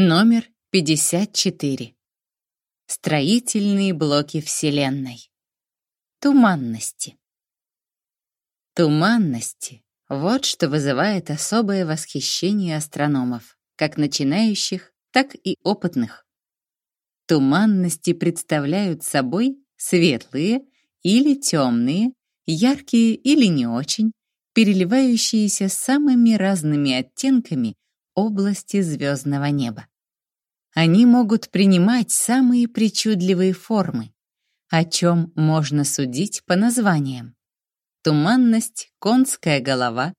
Номер 54. Строительные блоки Вселенной. Туманности. Туманности — вот что вызывает особое восхищение астрономов, как начинающих, так и опытных. Туманности представляют собой светлые или темные, яркие или не очень, переливающиеся самыми разными оттенками области звездного неба. Они могут принимать самые причудливые формы, о чем можно судить по названиям. Туманность, конская голова,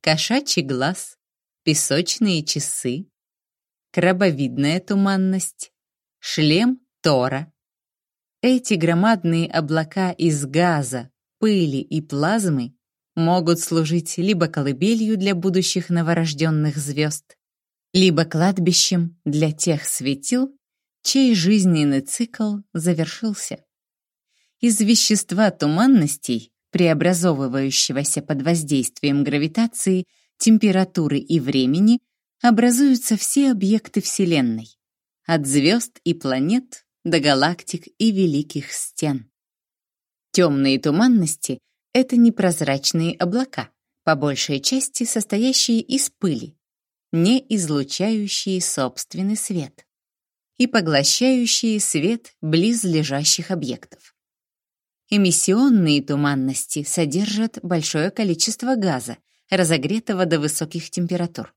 кошачий глаз, песочные часы, крабовидная туманность, шлем Тора. Эти громадные облака из газа, пыли и плазмы могут служить либо колыбелью для будущих новорожденных звезд, либо кладбищем для тех светил, чей жизненный цикл завершился. Из вещества туманностей, преобразовывающегося под воздействием гравитации, температуры и времени, образуются все объекты Вселенной, от звезд и планет до галактик и великих стен. Темные туманности — это непрозрачные облака, по большей части состоящие из пыли, не излучающие собственный свет и поглощающие свет близлежащих объектов. Эмиссионные туманности содержат большое количество газа, разогретого до высоких температур.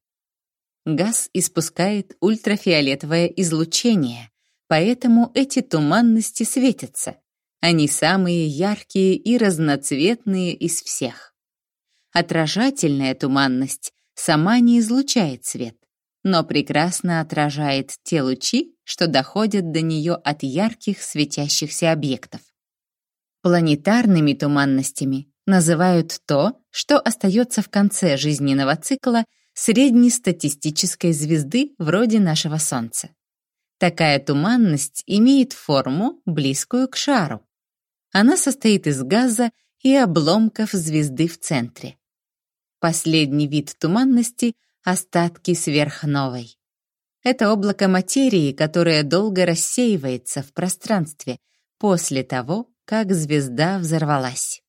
Газ испускает ультрафиолетовое излучение, поэтому эти туманности светятся. Они самые яркие и разноцветные из всех. Отражательная туманность сама не излучает свет, но прекрасно отражает те лучи, что доходят до нее от ярких светящихся объектов. Планетарными туманностями называют то, что остается в конце жизненного цикла среднестатистической звезды вроде нашего Солнца. Такая туманность имеет форму, близкую к шару. Она состоит из газа и обломков звезды в центре. Последний вид туманности — остатки сверхновой. Это облако материи, которое долго рассеивается в пространстве после того, как звезда взорвалась.